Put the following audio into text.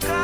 Acá